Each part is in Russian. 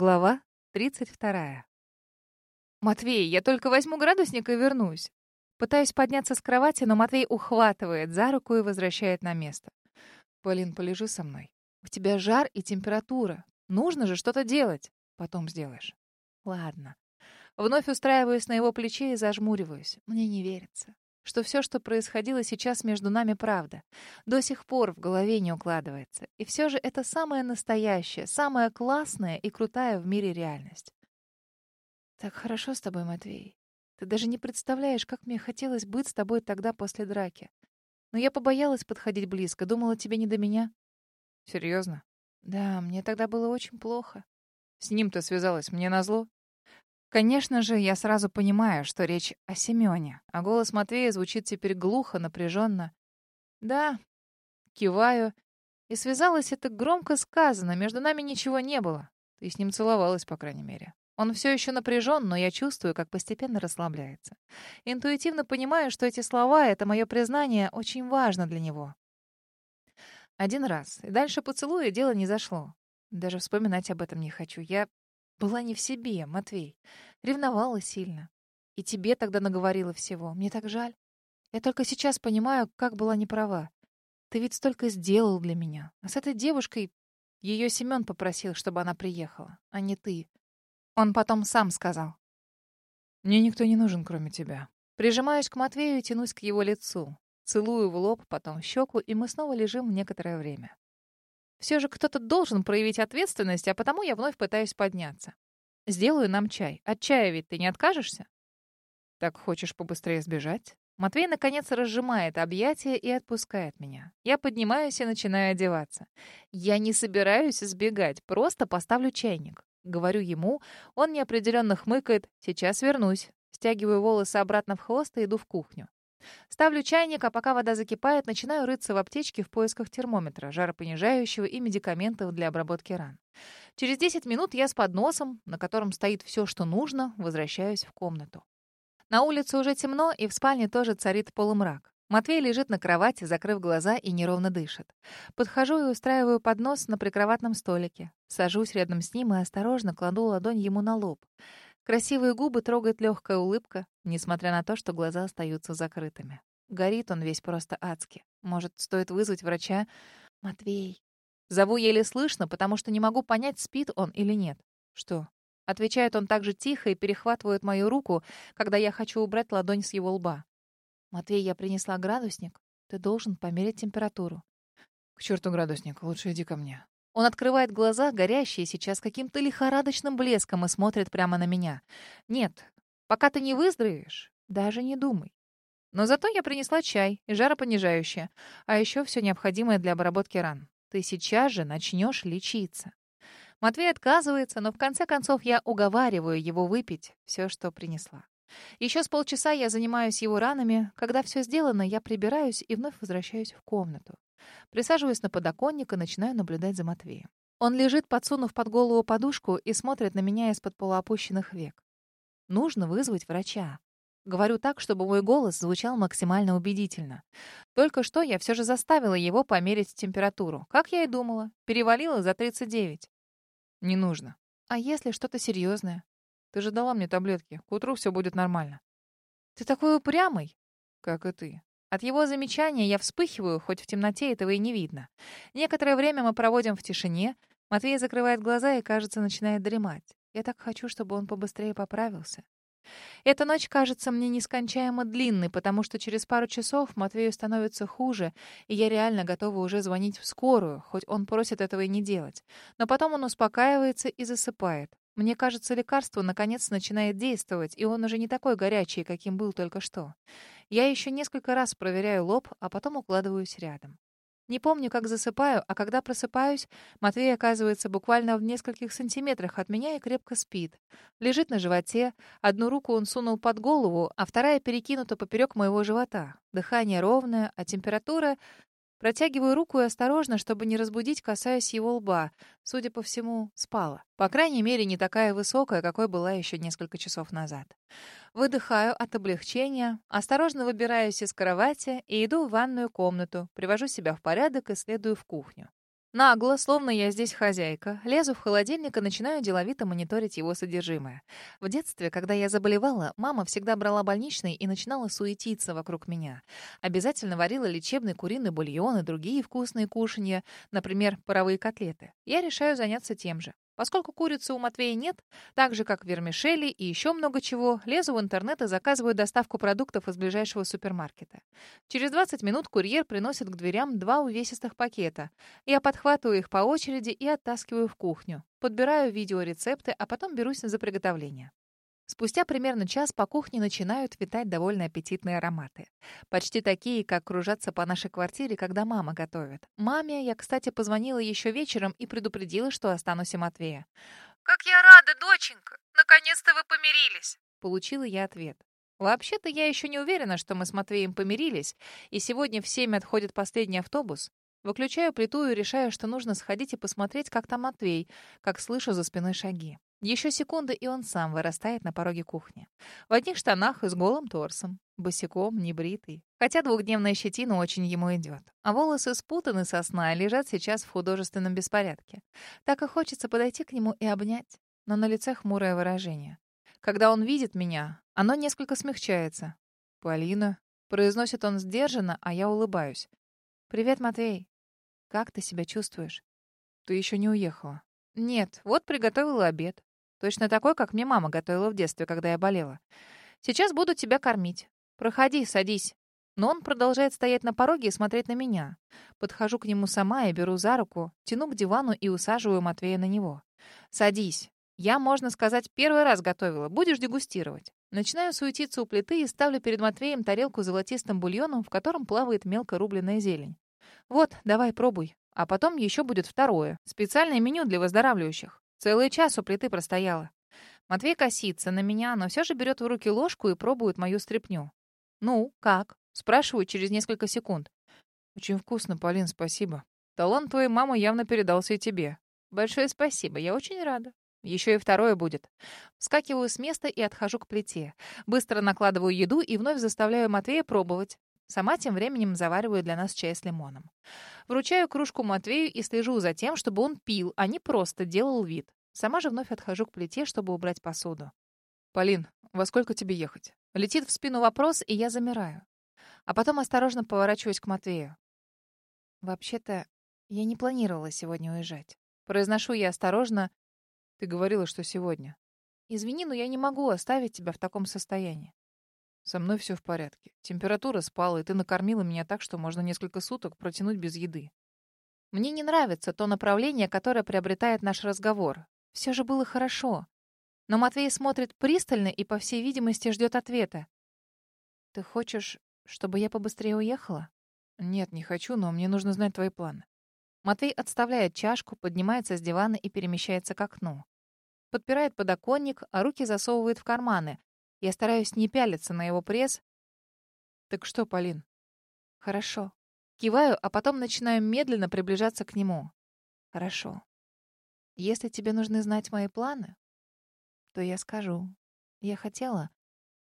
Глава 32. «Матвей, я только возьму градусник и вернусь». Пытаюсь подняться с кровати, но Матвей ухватывает за руку и возвращает на место. «Полин, полежи со мной. У тебя жар и температура. Нужно же что-то делать. Потом сделаешь». «Ладно». Вновь устраиваюсь на его плече и зажмуриваюсь. Мне не верится что все, что происходило сейчас между нами, правда. До сих пор в голове не укладывается. И все же это самое настоящее, самая классная и крутая в мире реальность. Так хорошо с тобой, Матвей. Ты даже не представляешь, как мне хотелось быть с тобой тогда после драки. Но я побоялась подходить близко, думала, тебе не до меня. Серьезно? Да, мне тогда было очень плохо. С ним ты связалась, мне назло? Конечно же, я сразу понимаю, что речь о Семёне, а голос Матвея звучит теперь глухо, напряженно. Да, киваю. И связалось это громко сказано, между нами ничего не было. Ты с ним целовалась, по крайней мере. Он все еще напряжен, но я чувствую, как постепенно расслабляется. Интуитивно понимаю, что эти слова, это мое признание, очень важно для него. Один раз. И дальше поцелуя дело не зашло. Даже вспоминать об этом не хочу. Я была не в себе, Матвей. Ревновала сильно. И тебе тогда наговорила всего. Мне так жаль. Я только сейчас понимаю, как была неправа. Ты ведь столько сделал для меня. А с этой девушкой ее Семен попросил, чтобы она приехала, а не ты. Он потом сам сказал. Мне никто не нужен, кроме тебя. Прижимаюсь к Матвею и тянусь к его лицу. Целую в лоб, потом в щеку, и мы снова лежим некоторое время. Все же кто-то должен проявить ответственность, а потому я вновь пытаюсь подняться. Сделаю нам чай. От чая ведь ты не откажешься? Так хочешь побыстрее сбежать? Матвей, наконец, разжимает объятия и отпускает меня. Я поднимаюсь и начинаю одеваться. Я не собираюсь сбегать, просто поставлю чайник. Говорю ему, он неопределенно хмыкает. Сейчас вернусь. Стягиваю волосы обратно в хвост и иду в кухню. Ставлю чайник, а пока вода закипает, начинаю рыться в аптечке в поисках термометра, жаропонижающего и медикаментов для обработки ран. Через 10 минут я с подносом, на котором стоит все, что нужно, возвращаюсь в комнату. На улице уже темно, и в спальне тоже царит полумрак. Матвей лежит на кровати, закрыв глаза и неровно дышит. Подхожу и устраиваю поднос на прикроватном столике. Сажусь рядом с ним и осторожно кладу ладонь ему на лоб. Красивые губы трогает легкая улыбка, несмотря на то, что глаза остаются закрытыми. Горит он весь просто адски. Может, стоит вызвать врача? Матвей. Зову еле слышно, потому что не могу понять, спит он или нет. Что? Отвечает он так же тихо и перехватывает мою руку, когда я хочу убрать ладонь с его лба. «Матвей, я принесла градусник. Ты должен померить температуру». «К черту градусник, лучше иди ко мне». Он открывает глаза, горящие сейчас каким-то лихорадочным блеском, и смотрит прямо на меня. «Нет, пока ты не выздоровеешь, даже не думай. Но зато я принесла чай и жаропонижающее, а еще все необходимое для обработки ран. Ты сейчас же начнешь лечиться». Матвей отказывается, но в конце концов я уговариваю его выпить все, что принесла. Еще с полчаса я занимаюсь его ранами. Когда все сделано, я прибираюсь и вновь возвращаюсь в комнату. Присаживаюсь на подоконник и начинаю наблюдать за Матвеем. Он лежит, подсунув под голову подушку и смотрит на меня из-под полуопущенных век. Нужно вызвать врача. Говорю так, чтобы мой голос звучал максимально убедительно. Только что я все же заставила его померить температуру. Как я и думала. Перевалила за 39. Не нужно. А если что-то серьезное? Ты же дала мне таблетки. К утру все будет нормально. Ты такой упрямый. Как и ты. От его замечания я вспыхиваю, хоть в темноте этого и не видно. Некоторое время мы проводим в тишине. Матвей закрывает глаза и, кажется, начинает дремать. Я так хочу, чтобы он побыстрее поправился. Эта ночь кажется мне нескончаемо длинной, потому что через пару часов Матвею становится хуже, и я реально готова уже звонить в скорую, хоть он просит этого и не делать. Но потом он успокаивается и засыпает. Мне кажется, лекарство наконец начинает действовать, и он уже не такой горячий, каким был только что. Я еще несколько раз проверяю лоб, а потом укладываюсь рядом. Не помню, как засыпаю, а когда просыпаюсь, Матвей оказывается буквально в нескольких сантиметрах от меня и крепко спит. Лежит на животе, одну руку он сунул под голову, а вторая перекинута поперек моего живота. Дыхание ровное, а температура Протягиваю руку и осторожно, чтобы не разбудить, касаясь его лба. Судя по всему, спала. По крайней мере, не такая высокая, какой была еще несколько часов назад. Выдыхаю от облегчения, осторожно выбираюсь из кровати и иду в ванную комнату, привожу себя в порядок и следую в кухню. Нагло, словно я здесь хозяйка, лезу в холодильник и начинаю деловито мониторить его содержимое. В детстве, когда я заболевала, мама всегда брала больничный и начинала суетиться вокруг меня. Обязательно варила лечебный куриный бульон и другие вкусные кушанья, например, паровые котлеты. Я решаю заняться тем же. Поскольку курицы у Матвея нет, так же, как вермишели и еще много чего, лезу в интернет и заказываю доставку продуктов из ближайшего супермаркета. Через 20 минут курьер приносит к дверям два увесистых пакета. Я подхватываю их по очереди и оттаскиваю в кухню. Подбираю видеорецепты, а потом берусь за приготовление. Спустя примерно час по кухне начинают витать довольно аппетитные ароматы. Почти такие, как кружатся по нашей квартире, когда мама готовит. Маме я, кстати, позвонила еще вечером и предупредила, что останусь у Матвея. «Как я рада, доченька! Наконец-то вы помирились!» Получила я ответ. Вообще-то я еще не уверена, что мы с Матвеем помирились, и сегодня в семь отходит последний автобус. Выключаю плиту и решаю, что нужно сходить и посмотреть, как там Матвей, как слышу за спиной шаги. Еще секунды, и он сам вырастает на пороге кухни. В одних штанах и с голым торсом. Босиком, небритый. Хотя двухдневная щетина очень ему идет. А волосы спутаны со сна и лежат сейчас в художественном беспорядке. Так и хочется подойти к нему и обнять. Но на лице хмурое выражение. Когда он видит меня, оно несколько смягчается. «Полина», — произносит он сдержанно, а я улыбаюсь. «Привет, Матвей. Как ты себя чувствуешь?» «Ты еще не уехала». «Нет, вот приготовила обед. Точно такой, как мне мама готовила в детстве, когда я болела. Сейчас буду тебя кормить. Проходи, садись. Но он продолжает стоять на пороге и смотреть на меня. Подхожу к нему сама и беру за руку, тяну к дивану и усаживаю Матвея на него. «Садись. Я, можно сказать, первый раз готовила. Будешь дегустировать». Начинаю суетиться у плиты и ставлю перед Матвеем тарелку с золотистым бульоном, в котором плавает мелко рубленная зелень. «Вот, давай, пробуй. А потом еще будет второе. Специальное меню для выздоравливающих. Целый час у плиты простояла. Матвей косится на меня, но все же берет в руки ложку и пробует мою стряпню. «Ну, как?» — спрашиваю через несколько секунд. «Очень вкусно, Полин, спасибо. Талант твоей мамы явно передался и тебе. Большое спасибо, я очень рада. Еще и второе будет. Вскакиваю с места и отхожу к плите. Быстро накладываю еду и вновь заставляю Матвея пробовать. Сама тем временем завариваю для нас чай с лимоном. Вручаю кружку Матвею и слежу за тем, чтобы он пил, а не просто делал вид. Сама же вновь отхожу к плите, чтобы убрать посуду. «Полин, во сколько тебе ехать?» Летит в спину вопрос, и я замираю. А потом осторожно поворачиваюсь к Матвею. «Вообще-то, я не планировала сегодня уезжать. Произношу я осторожно. Ты говорила, что сегодня. Извини, но я не могу оставить тебя в таком состоянии. Со мной все в порядке. Температура спала, и ты накормила меня так, что можно несколько суток протянуть без еды. Мне не нравится то направление, которое приобретает наш разговор. Все же было хорошо. Но Матвей смотрит пристально и, по всей видимости, ждет ответа. «Ты хочешь, чтобы я побыстрее уехала?» «Нет, не хочу, но мне нужно знать твои планы». Матвей отставляет чашку, поднимается с дивана и перемещается к окну. Подпирает подоконник, а руки засовывает в карманы, я стараюсь не пялиться на его пресс. «Так что, Полин?» «Хорошо». Киваю, а потом начинаю медленно приближаться к нему. «Хорошо. Если тебе нужны знать мои планы, то я скажу. Я хотела...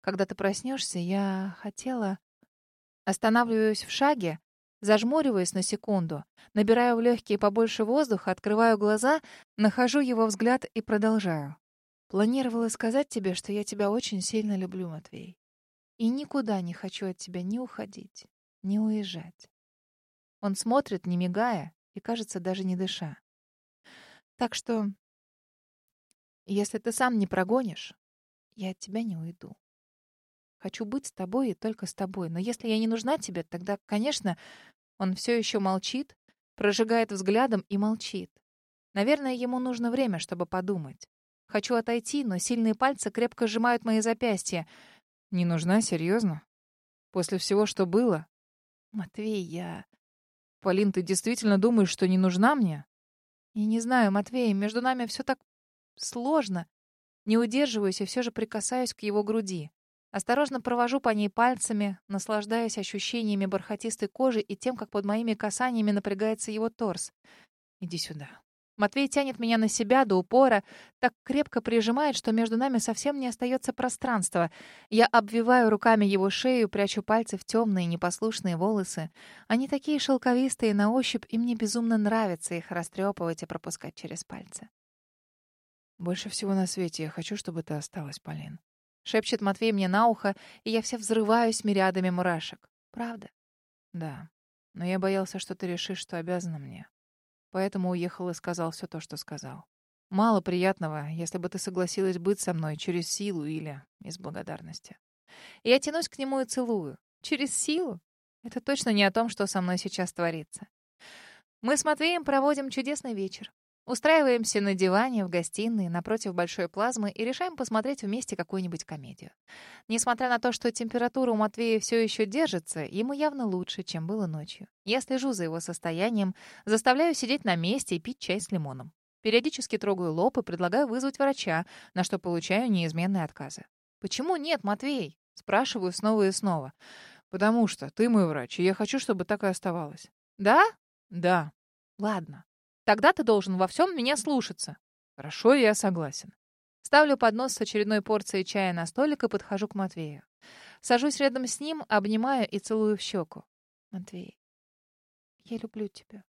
Когда ты проснешься, я хотела...» Останавливаюсь в шаге, зажмуриваюсь на секунду, набираю в легкие побольше воздуха, открываю глаза, нахожу его взгляд и продолжаю. Планировала сказать тебе, что я тебя очень сильно люблю, Матвей. И никуда не хочу от тебя ни уходить, ни уезжать. Он смотрит, не мигая, и, кажется, даже не дыша. Так что, если ты сам не прогонишь, я от тебя не уйду. Хочу быть с тобой и только с тобой. Но если я не нужна тебе, тогда, конечно, он все еще молчит, прожигает взглядом и молчит. Наверное, ему нужно время, чтобы подумать. Хочу отойти, но сильные пальцы крепко сжимают мои запястья. Не нужна, серьезно? После всего, что было? Матвей, я... Полин, ты действительно думаешь, что не нужна мне? Я не знаю, Матвей, между нами все так сложно. Не удерживаюсь и все же прикасаюсь к его груди. Осторожно провожу по ней пальцами, наслаждаясь ощущениями бархатистой кожи и тем, как под моими касаниями напрягается его торс. Иди сюда. Матвей тянет меня на себя до упора, так крепко прижимает, что между нами совсем не остается пространства. Я обвиваю руками его шею, прячу пальцы в темные непослушные волосы. Они такие шелковистые на ощупь, и мне безумно нравится их растрепывать и пропускать через пальцы. «Больше всего на свете я хочу, чтобы ты осталась, Полин», — шепчет Матвей мне на ухо, и я вся взрываюсь мириадами мурашек. «Правда?» «Да. Но я боялся, что ты решишь, что обязана мне. Поэтому уехал и сказал все то, что сказал. Мало приятного, если бы ты согласилась быть со мной через силу или из благодарности. Я тянусь к нему и целую. Через силу? Это точно не о том, что со мной сейчас творится. Мы с Матвеем проводим чудесный вечер. Устраиваемся на диване в гостиной напротив большой плазмы и решаем посмотреть вместе какую-нибудь комедию. Несмотря на то, что температура у Матвея все еще держится, ему явно лучше, чем было ночью. Я слежу за его состоянием, заставляю сидеть на месте и пить чай с лимоном. Периодически трогаю лоб и предлагаю вызвать врача, на что получаю неизменные отказы. «Почему нет, Матвей?» Спрашиваю снова и снова. «Потому что ты мой врач, и я хочу, чтобы так и оставалось». «Да?» «Да». «Ладно. Тогда ты должен во всем меня слушаться. Хорошо, я согласен. Ставлю поднос с очередной порцией чая на столик и подхожу к Матвею. Сажусь рядом с ним, обнимаю и целую в щеку. Матвей, я люблю тебя.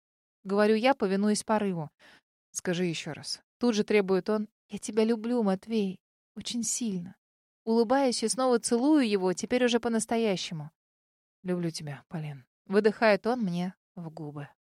Говорю я, повинуясь порыву. Скажи еще раз. Тут же требует он. Я тебя люблю, Матвей. Очень сильно. Улыбаюсь и снова целую его, теперь уже по-настоящему. Люблю тебя, Полин. Выдыхает он мне в губы.